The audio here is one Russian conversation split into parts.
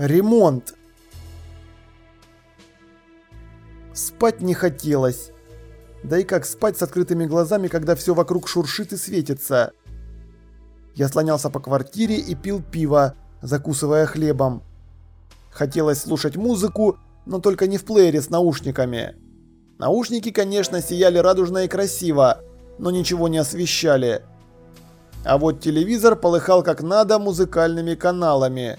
Ремонт. Спать не хотелось. Да и как спать с открытыми глазами, когда все вокруг шуршит и светится. Я слонялся по квартире и пил пиво, закусывая хлебом. Хотелось слушать музыку, но только не в плеере с наушниками. Наушники, конечно, сияли радужно и красиво, но ничего не освещали. А вот телевизор полыхал как надо музыкальными каналами.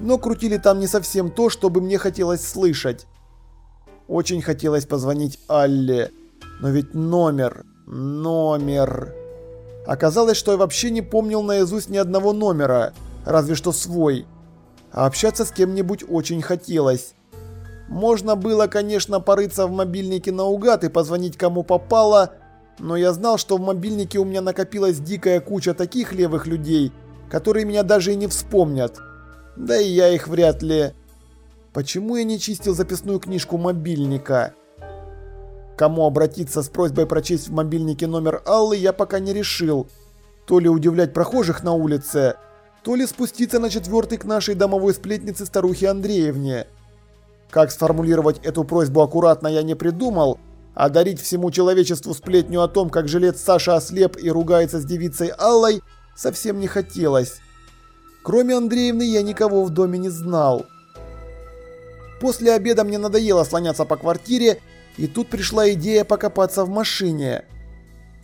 Но крутили там не совсем то, что бы мне хотелось слышать. Очень хотелось позвонить Алле. Но ведь номер, номер... Оказалось, что я вообще не помнил наизусть ни одного номера, разве что свой. А общаться с кем-нибудь очень хотелось. Можно было, конечно, порыться в мобильнике наугад и позвонить кому попало, но я знал, что в мобильнике у меня накопилась дикая куча таких левых людей, которые меня даже и не вспомнят. Да и я их вряд ли. Почему я не чистил записную книжку мобильника? Кому обратиться с просьбой прочесть в мобильнике номер Аллы, я пока не решил. То ли удивлять прохожих на улице, то ли спуститься на четвертый к нашей домовой сплетнице старухе Андреевне. Как сформулировать эту просьбу аккуратно я не придумал, а дарить всему человечеству сплетню о том, как жилец Саша ослеп и ругается с девицей Аллой, совсем не хотелось. Кроме Андреевны я никого в доме не знал. После обеда мне надоело слоняться по квартире, и тут пришла идея покопаться в машине.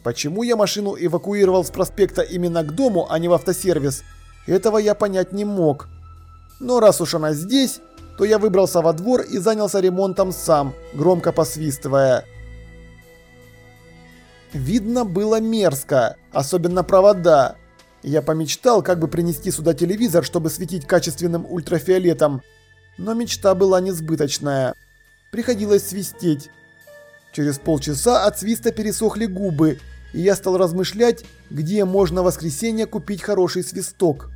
Почему я машину эвакуировал с проспекта именно к дому, а не в автосервис, этого я понять не мог. Но раз уж она здесь, то я выбрался во двор и занялся ремонтом сам, громко посвистывая. Видно было мерзко, особенно провода. Я помечтал, как бы принести сюда телевизор, чтобы светить качественным ультрафиолетом, но мечта была несбыточная. Приходилось свистеть. Через полчаса от свиста пересохли губы, и я стал размышлять, где можно в воскресенье купить хороший свисток.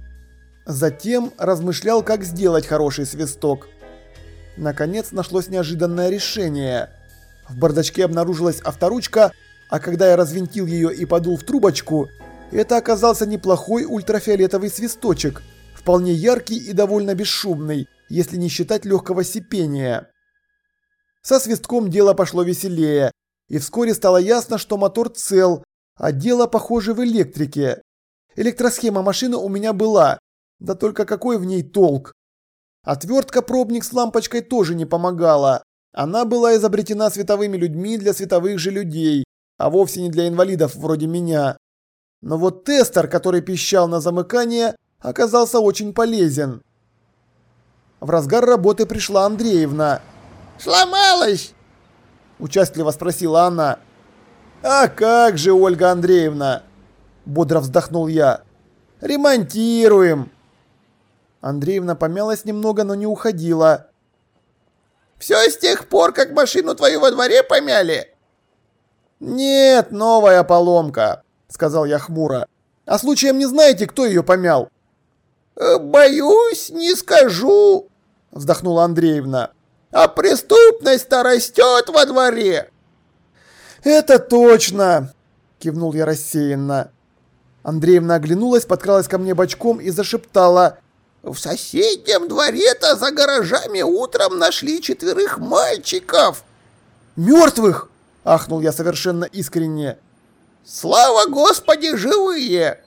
Затем размышлял, как сделать хороший свисток. Наконец нашлось неожиданное решение. В бардачке обнаружилась авторучка, а когда я развинтил ее и подул в трубочку, это оказался неплохой ультрафиолетовый свисточек, вполне яркий и довольно бесшумный, если не считать легкого сипения. Со свистком дело пошло веселее, и вскоре стало ясно, что мотор цел, а дело похоже в электрике. Электросхема машины у меня была, да только какой в ней толк? Отвертка-пробник с лампочкой тоже не помогала. Она была изобретена световыми людьми для световых же людей, а вовсе не для инвалидов вроде меня. Но вот тестер, который пищал на замыкание, оказался очень полезен. В разгар работы пришла Андреевна – Сломалась?» Участливо спросила она. «А как же, Ольга Андреевна?» Бодро вздохнул я. «Ремонтируем!» Андреевна помялась немного, но не уходила. «Все с тех пор, как машину твою во дворе помяли?» «Нет, новая поломка», — сказал я хмуро. «А случаем не знаете, кто ее помял?» «Э, «Боюсь, не скажу», — вздохнула Андреевна а преступность-то растет во дворе. Это точно, кивнул я рассеянно. Андреевна оглянулась, подкралась ко мне бочком и зашептала. В соседнем дворе-то за гаражами утром нашли четверых мальчиков. Мертвых? Ахнул я совершенно искренне. Слава Господи, живые!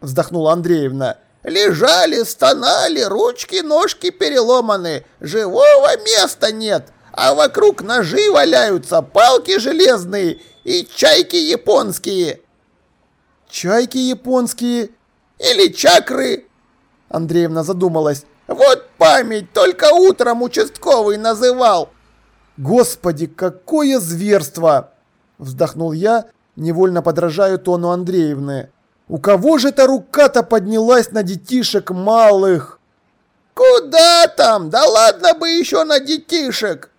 Вздохнула Андреевна. Лежали, стонали, ручки, ножки переломаны, живого места нет, а вокруг ножи валяются, палки железные и чайки японские. Чайки японские? Или чакры? Андреевна задумалась. Вот память только утром участковый называл. Господи, какое зверство! Вздохнул я, невольно подражаю тону Андреевны. У кого же эта рука-то поднялась на детишек малых? Куда там? Да ладно бы еще на детишек!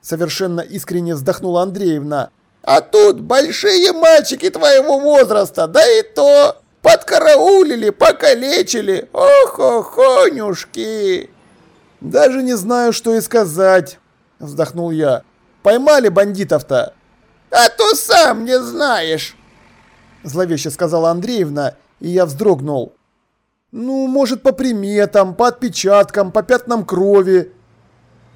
Совершенно искренне вздохнула Андреевна. А тут большие мальчики твоего возраста, да и то подкараулили, покалечили. Ох-охонюшки! Даже не знаю, что и сказать, вздохнул я. Поймали бандитов-то. А то сам не знаешь. Зловеще сказала Андреевна, и я вздрогнул. Ну, может, по приметам, по отпечаткам, по пятнам крови.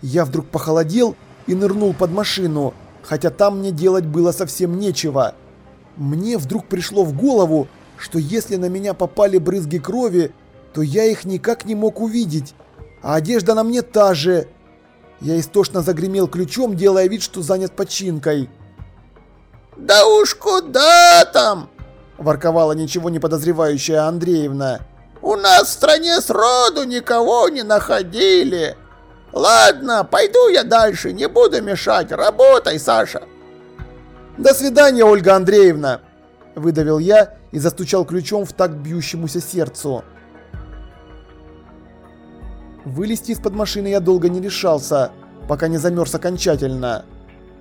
Я вдруг похолодел и нырнул под машину, хотя там мне делать было совсем нечего. Мне вдруг пришло в голову, что если на меня попали брызги крови, то я их никак не мог увидеть, а одежда на мне та же. Я истошно загремел ключом, делая вид, что занят починкой. «Да уж куда там?» – ворковала ничего не подозревающая Андреевна. «У нас в стране сроду никого не находили. Ладно, пойду я дальше, не буду мешать. Работай, Саша!» «До свидания, Ольга Андреевна!» – выдавил я и застучал ключом в такт бьющемуся сердцу. Вылезти из-под машины я долго не решался, пока не замерз окончательно.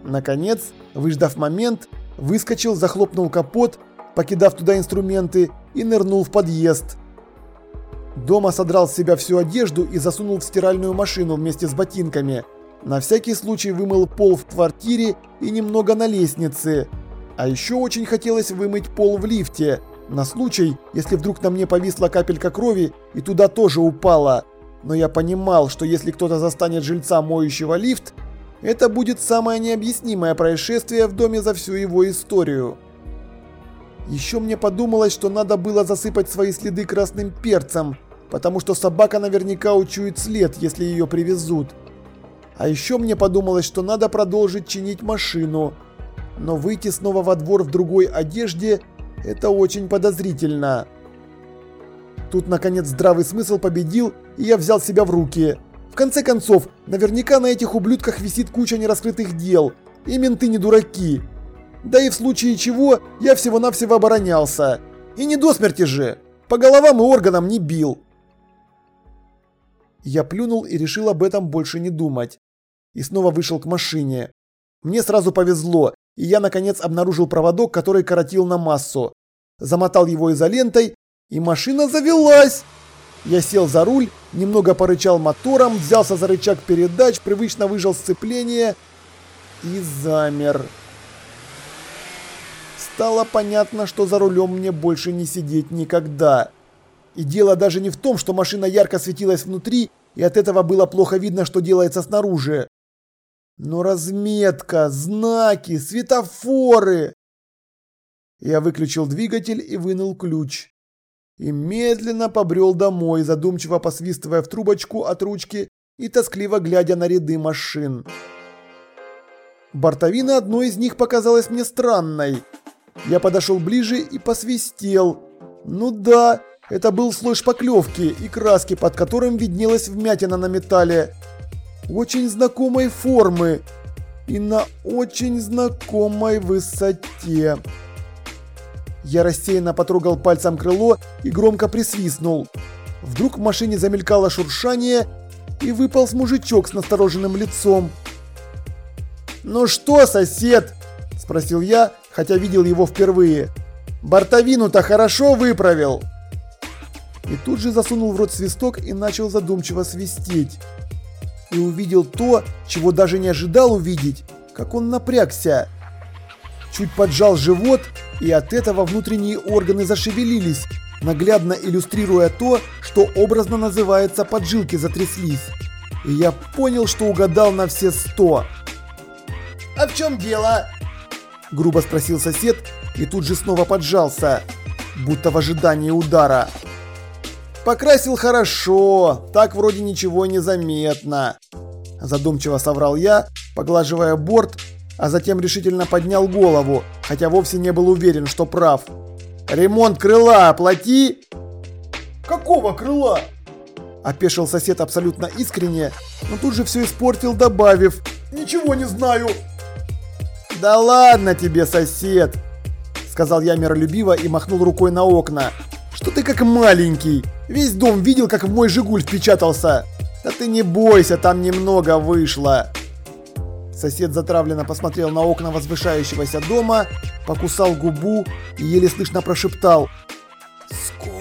Наконец, выждав момент, выскочил, захлопнул капот, покидав туда инструменты и нырнул в подъезд. Дома содрал с себя всю одежду и засунул в стиральную машину вместе с ботинками. На всякий случай вымыл пол в квартире и немного на лестнице. А еще очень хотелось вымыть пол в лифте, на случай, если вдруг на мне повисла капелька крови и туда тоже упала. Но я понимал, что если кто-то застанет жильца моющего лифт, это будет самое необъяснимое происшествие в доме за всю его историю. Еще мне подумалось, что надо было засыпать свои следы красным перцем, потому что собака наверняка учует след, если ее привезут. А еще мне подумалось, что надо продолжить чинить машину. Но выйти снова во двор в другой одежде – это очень подозрительно. Тут, наконец, здравый смысл победил, и я взял себя в руки. В конце концов, наверняка на этих ублюдках висит куча нераскрытых дел, и менты не дураки. Да и в случае чего, я всего-навсего оборонялся. И не до смерти же, по головам и органам не бил. Я плюнул и решил об этом больше не думать. И снова вышел к машине. Мне сразу повезло, и я наконец обнаружил проводок, который коротил на массу. Замотал его изолентой, и машина завелась. Я сел за руль, немного порычал мотором, взялся за рычаг передач, привычно выжал сцепление и замер. Стало понятно, что за рулем мне больше не сидеть никогда. И дело даже не в том, что машина ярко светилась внутри, и от этого было плохо видно, что делается снаружи. Но разметка, знаки, светофоры. Я выключил двигатель и вынул ключ. И медленно побрел домой, задумчиво посвистывая в трубочку от ручки и тоскливо глядя на ряды машин. Бортовина одной из них показалась мне странной. Я подошел ближе и посвистел. Ну да, это был слой шпаклевки и краски, под которым виднелась вмятина на металле. Очень знакомой формы и на очень знакомой высоте. Я рассеянно потрогал пальцем крыло и громко присвистнул. Вдруг в машине замелькало шуршание и выполз мужичок с настороженным лицом. «Ну что, сосед?» – спросил я, хотя видел его впервые. «Бортовину-то хорошо выправил?» И тут же засунул в рот свисток и начал задумчиво свистеть. И увидел то, чего даже не ожидал увидеть, как он напрягся. Чуть поджал живот, и от этого внутренние органы зашевелились, наглядно иллюстрируя то, что образно называется поджилки затряслись. И я понял, что угадал на все сто. «А в чем дело?» Грубо спросил сосед и тут же снова поджался, будто в ожидании удара. «Покрасил хорошо, так вроде ничего не заметно», задумчиво соврал я, поглаживая борт, а затем решительно поднял голову, хотя вовсе не был уверен, что прав. «Ремонт крыла оплати!» «Какого крыла?» Опешил сосед абсолютно искренне, но тут же все испортил, добавив «Ничего не знаю!» «Да ладно тебе, сосед!» Сказал я миролюбиво и махнул рукой на окна. «Что ты как маленький? Весь дом видел, как в мой «Жигуль» впечатался!» «Да ты не бойся, там немного вышло!» Сосед затравленно посмотрел на окна возвышающегося дома, покусал губу и еле слышно прошептал «Сколько?».